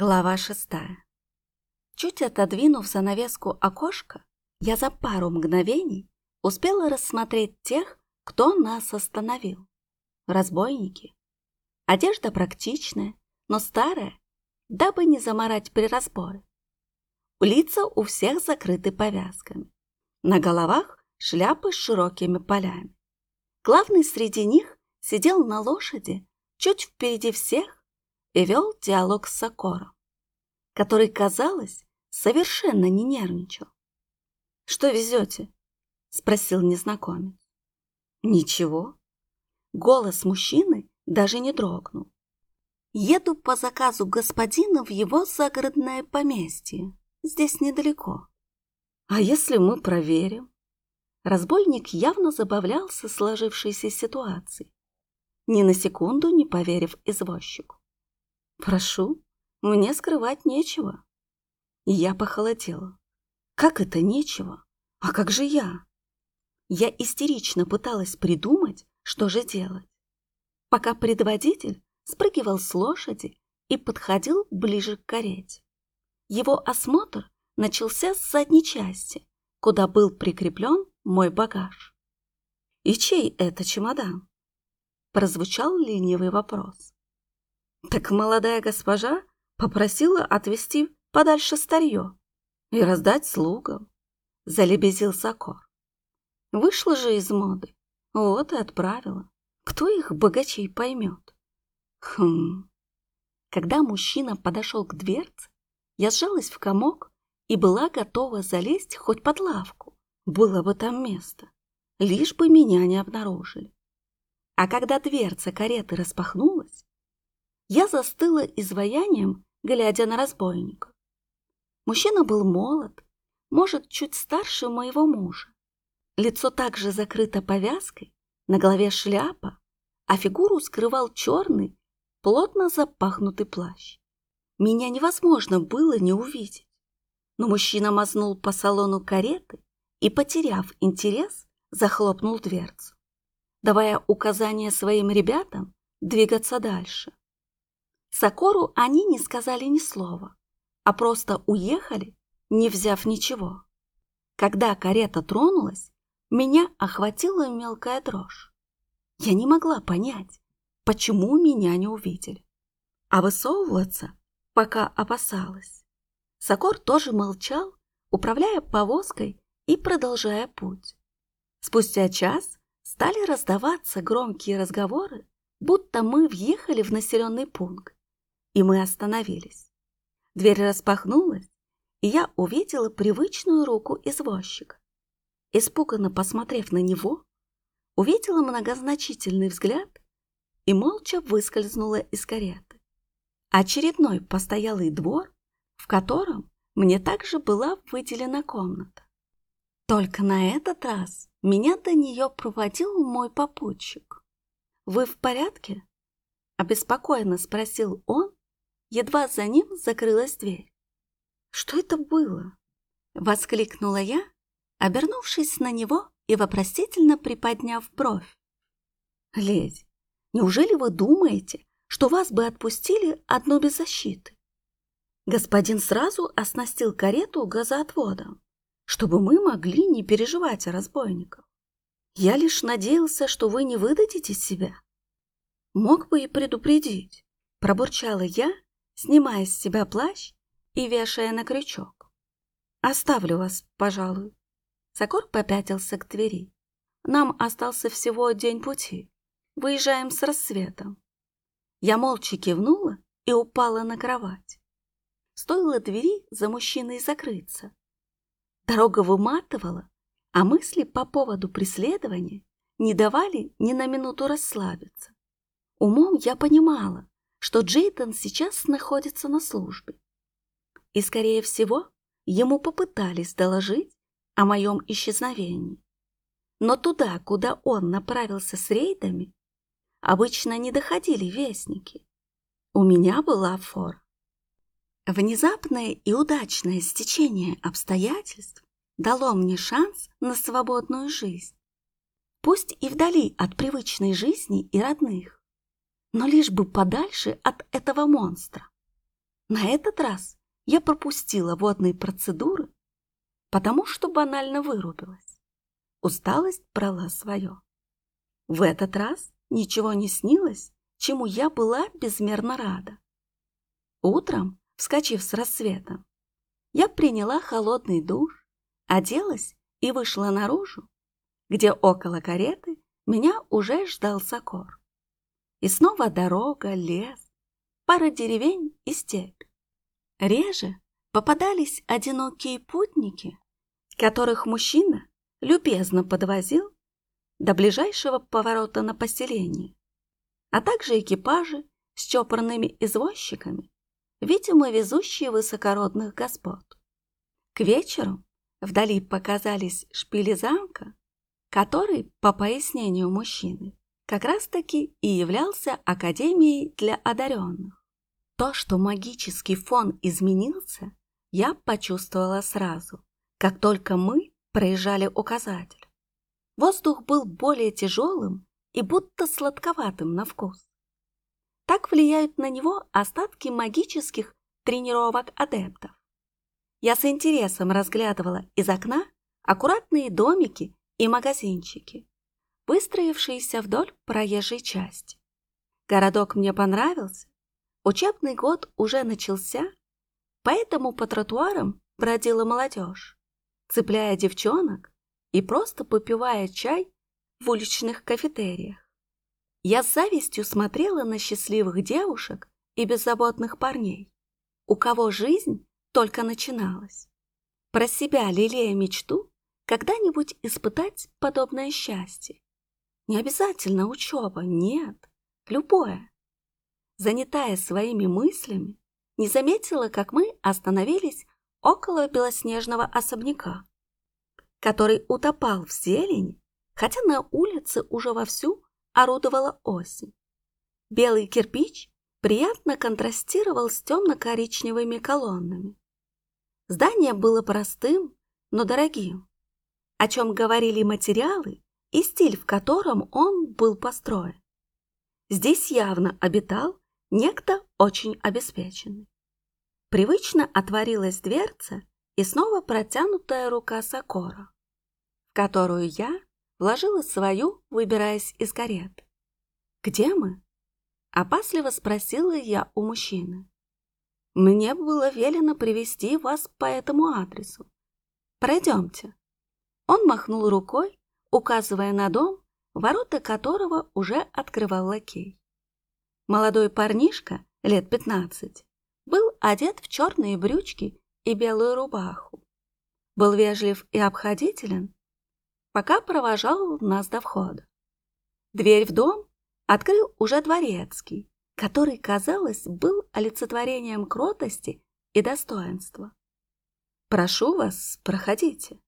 Глава шестая. Чуть отодвинув занавеску окошка, я за пару мгновений успела рассмотреть тех, кто нас остановил. Разбойники. Одежда практичная, но старая, дабы не заморать при разборе. Лица у всех закрыты повязками. На головах шляпы с широкими полями. Главный среди них сидел на лошади чуть впереди всех и вел диалог с Сокором, который, казалось, совершенно не нервничал. «Что везете?» — спросил незнакомец. «Ничего». Голос мужчины даже не дрогнул. «Еду по заказу господина в его загородное поместье. Здесь недалеко». «А если мы проверим?» Разбойник явно забавлялся сложившейся ситуацией, ни на секунду не поверив извозчику. «Прошу, мне скрывать нечего». Я похолодела. «Как это нечего? А как же я?» Я истерично пыталась придумать, что же делать, пока предводитель спрыгивал с лошади и подходил ближе к карете. Его осмотр начался с задней части, куда был прикреплен мой багаж. «И чей это чемодан?» Прозвучал ленивый вопрос. Так молодая госпожа попросила отвезти подальше старье и раздать слугам, залебезил Сокор. Вышла же из моды, вот и отправила. Кто их богачей поймет? Хм. Когда мужчина подошел к дверце, я сжалась в комок и была готова залезть хоть под лавку. Было бы там место, лишь бы меня не обнаружили. А когда дверца кареты распахнулась, я застыла изваянием, глядя на разбойника. Мужчина был молод, может, чуть старше моего мужа. Лицо также закрыто повязкой, на голове шляпа, а фигуру скрывал черный, плотно запахнутый плащ. Меня невозможно было не увидеть. Но мужчина мазнул по салону кареты и, потеряв интерес, захлопнул дверцу, давая указание своим ребятам двигаться дальше. Сокору они не сказали ни слова, а просто уехали, не взяв ничего. Когда карета тронулась, меня охватила мелкая дрожь. Я не могла понять, почему меня не увидели. А высовываться пока опасалась. Сокор тоже молчал, управляя повозкой и продолжая путь. Спустя час стали раздаваться громкие разговоры, будто мы въехали в населенный пункт и мы остановились. Дверь распахнулась, и я увидела привычную руку извозчика. Испуганно посмотрев на него, увидела многозначительный взгляд и молча выскользнула из кареты. Очередной постоялый двор, в котором мне также была выделена комната. Только на этот раз меня до нее проводил мой попутчик. «Вы в порядке?» – обеспокоенно спросил он, Едва за ним закрылась дверь. «Что это было?» — воскликнула я, обернувшись на него и вопросительно приподняв бровь. «Леди, неужели вы думаете, что вас бы отпустили одно без защиты?» Господин сразу оснастил карету газоотводом, чтобы мы могли не переживать о разбойниках. Я лишь надеялся, что вы не выдадите себя. Мог бы и предупредить, пробурчала я, снимая с себя плащ и вешая на крючок. «Оставлю вас, пожалуй». Сокор попятился к двери. «Нам остался всего день пути. Выезжаем с рассветом». Я молча кивнула и упала на кровать. Стоило двери за мужчиной закрыться. Дорога выматывала, а мысли по поводу преследования не давали ни на минуту расслабиться. Умом я понимала, что Джейтон сейчас находится на службе. И, скорее всего, ему попытались доложить о моем исчезновении. Но туда, куда он направился с рейдами, обычно не доходили вестники. У меня была фора. Внезапное и удачное стечение обстоятельств дало мне шанс на свободную жизнь. Пусть и вдали от привычной жизни и родных но лишь бы подальше от этого монстра. На этот раз я пропустила водные процедуры, потому что банально вырубилась. Усталость брала свое. В этот раз ничего не снилось, чему я была безмерно рада. Утром, вскочив с рассветом, я приняла холодный душ, оделась и вышла наружу, где около кареты меня уже ждал Сокор. И снова дорога, лес, пара деревень и степь. Реже попадались одинокие путники, которых мужчина любезно подвозил до ближайшего поворота на поселение, а также экипажи с чопорными извозчиками, видимо, везущие высокородных господ. К вечеру вдали показались шпили замка, который, по пояснению мужчины, как раз-таки и являлся академией для одаренных. То, что магический фон изменился, я почувствовала сразу, как только мы проезжали указатель. Воздух был более тяжелым и будто сладковатым на вкус. Так влияют на него остатки магических тренировок адептов. Я с интересом разглядывала из окна аккуратные домики и магазинчики, выстроившиеся вдоль проезжей части. Городок мне понравился, учебный год уже начался, поэтому по тротуарам бродила молодежь, цепляя девчонок и просто попивая чай в уличных кафетериях. Я с завистью смотрела на счастливых девушек и беззаботных парней, у кого жизнь только начиналась. Про себя лелея мечту когда-нибудь испытать подобное счастье. Не обязательно учеба, нет, любое. Занятая своими мыслями, не заметила, как мы остановились около белоснежного особняка, который утопал в зелени, хотя на улице уже вовсю орудовала осень. Белый кирпич приятно контрастировал с темно-коричневыми колоннами. Здание было простым, но дорогим, о чем говорили материалы и стиль, в котором он был построен. Здесь явно обитал некто очень обеспеченный. Привычно отворилась дверца и снова протянутая рука Сокора, в которую я вложила свою, выбираясь из кареты. «Где мы?» — опасливо спросила я у мужчины. «Мне было велено привести вас по этому адресу. Пройдемте». Он махнул рукой, указывая на дом, ворота которого уже открывал лакей. Молодой парнишка, лет пятнадцать, был одет в черные брючки и белую рубаху. Был вежлив и обходителен, пока провожал нас до входа. Дверь в дом открыл уже дворецкий, который, казалось, был олицетворением кротости и достоинства. «Прошу вас, проходите», —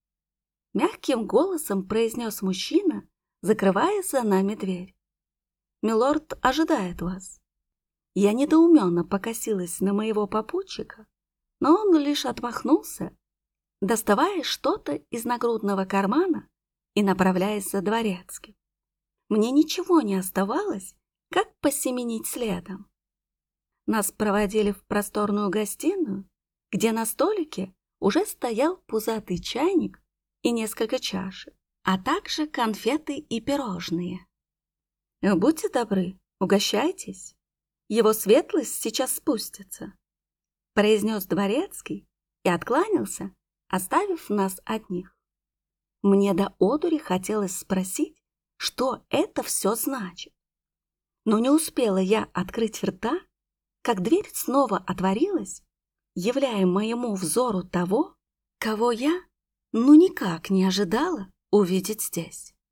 мягким голосом произнес мужчина, закрывая за нами дверь. «Милорд ожидает вас». Я недоуменно покосилась на моего попутчика, но он лишь отмахнулся, доставая что-то из нагрудного кармана и направляясь за дворецким. Мне ничего не оставалось, как посеменить следом. Нас проводили в просторную гостиную, где на столике уже стоял пузатый чайник и несколько чашек, а также конфеты и пирожные. «Будьте добры, угощайтесь. Его светлость сейчас спустится», — произнес дворецкий и откланялся, оставив нас одних. Мне до одури хотелось спросить, что это все значит. Но не успела я открыть рта, как дверь снова отворилась, являя моему взору того, кого я ну никак не ожидала увидеть здесь.